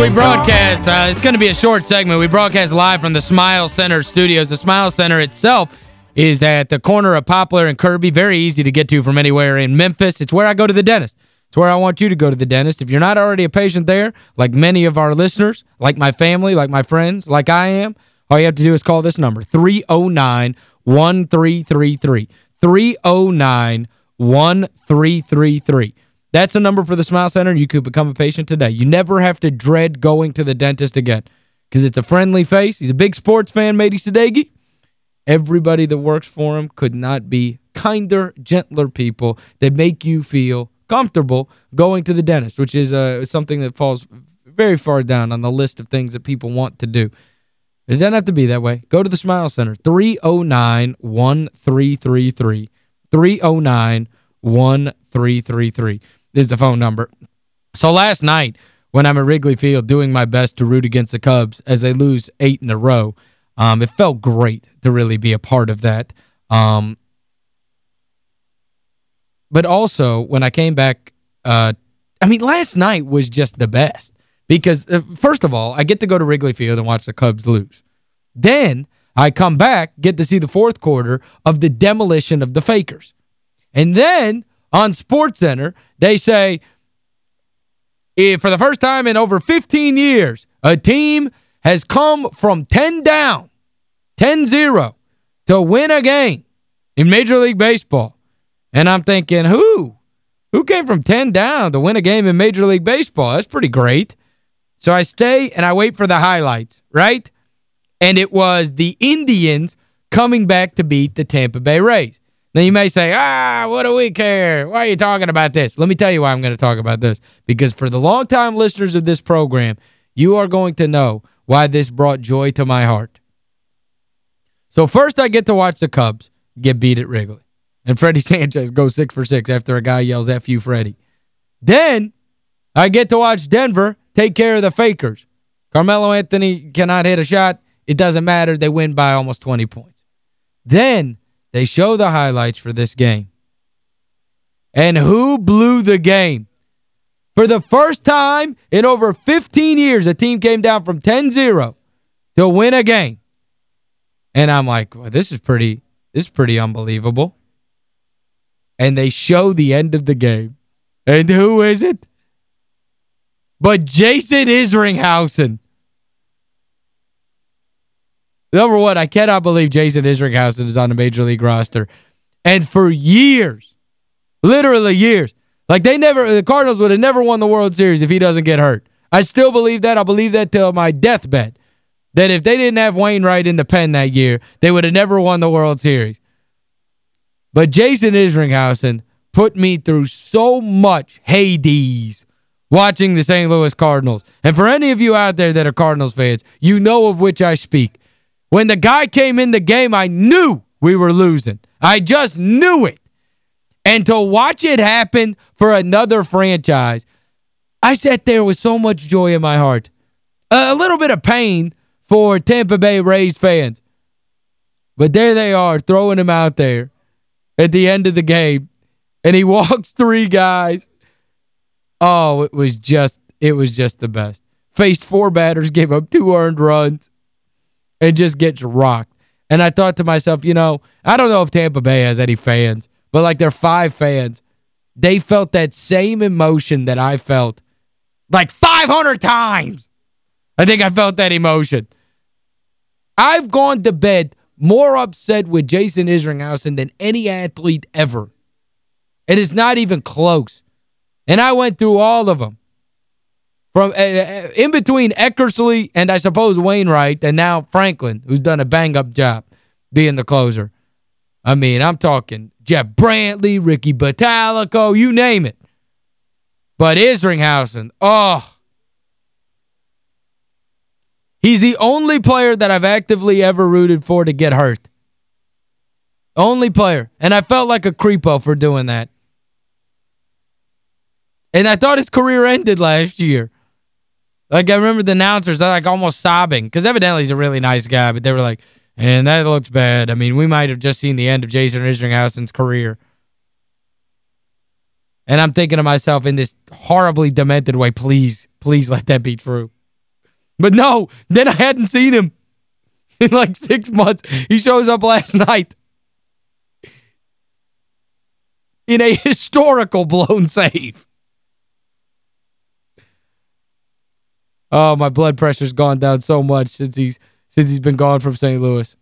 We broadcast. Uh, it's going to be a short segment. We broadcast live from the Smile Center studios. The Smile Center itself is at the corner of Poplar and Kirby. Very easy to get to from anywhere in Memphis. It's where I go to the dentist. It's where I want you to go to the dentist. If you're not already a patient there, like many of our listeners, like my family, like my friends, like I am, all you have to do is call this number, 309-1333. 309-1333. That's the number for the Smile Center. You could become a patient today. You never have to dread going to the dentist again because it's a friendly face. He's a big sports fan, Matey Sadeghi. Everybody that works for him could not be kinder, gentler people that make you feel comfortable going to the dentist, which is uh, something that falls very far down on the list of things that people want to do. It doesn't have to be that way. Go to the Smile Center, 309-1333. 309-1333 is the phone number. So last night, when I'm at Wrigley Field doing my best to root against the Cubs as they lose eight in a row, um, it felt great to really be a part of that. Um, but also, when I came back, uh, I mean, last night was just the best. Because, uh, first of all, I get to go to Wrigley Field and watch the Cubs lose. Then, I come back, get to see the fourth quarter of the demolition of the Fakers. And then, on SportsCenter, they say, for the first time in over 15 years, a team has come from 10 down, 10-0, to win a game in Major League Baseball. And I'm thinking, who? Who came from 10 down to win a game in Major League Baseball? That's pretty great. So I stay and I wait for the highlights, right? And it was the Indians coming back to beat the Tampa Bay Rays. Now you may say, ah, what do we care? Why are you talking about this? Let me tell you why I'm going to talk about this. Because for the longtime listeners of this program, you are going to know why this brought joy to my heart. So first I get to watch the Cubs get beat at Wrigley. And Freddie Sanchez goes six for six after a guy yells, F you, Freddie. Then I get to watch Denver take care of the Fakers. Carmelo Anthony cannot hit a shot. It doesn't matter. They win by almost 20 points. Then they show the highlights for this game. And who blew the game? For the first time in over 15 years, a team came down from 10-0 to win a game. And I'm like, well, this is pretty this is pretty unbelievable. And they show the end of the game. And who is it? But Jason Isringhausen. Number one, I cannot believe Jason Isringhausen is on the Major League roster. And for years, literally years, like they never, the Cardinals would have never won the World Series if he doesn't get hurt. I still believe that. I believe that till my deathbed. That if they didn't have Wainwright in the pen that year, they would have never won the World Series. But Jason Isringhausen put me through so much Hades watching the St. Louis Cardinals. And for any of you out there that are Cardinals fans, you know of which I speak. When the guy came in the game, I knew we were losing. I just knew it. And to watch it happen for another franchise, I sat there with so much joy in my heart. A little bit of pain for Tampa Bay Rays fans. But there they are, throwing him out there at the end of the game. And he walks three guys. Oh, it was just it was just the best. Faced four batters, gave up two earned runs, and just gets rocked. And I thought to myself, you know, I don't know if Tampa Bay has any fans, but like their five fans, they felt that same emotion that I felt like 500 times. I think I felt that emotion. I've gone to bed more upset with Jason Isringhausen than any athlete ever. And It is not even close. And I went through all of them. From uh, in between Eckersley and I suppose Wainwright and now Franklin, who's done a bang-up job being the closer. I mean, I'm talking Jeff Brantley, Ricky Bottalico, you name it. But Isringhausen, oh. He's the only player that I've actively ever rooted for to get hurt. Only player. And I felt like a creepo for doing that. And I thought his career ended last year. Like, I remember the announcers, they're like almost sobbing. Because evidently he's a really nice guy, but they were like, and that looks bad. I mean, we might have just seen the end of Jason Isringhausen's career. And I'm thinking to myself in this horribly demented way, please, please let that be true. But no, then I hadn't seen him in like six months. He shows up last night in a historical blown save. Oh, my blood pressure's gone down so much since he's since he's been gone from St. Louis.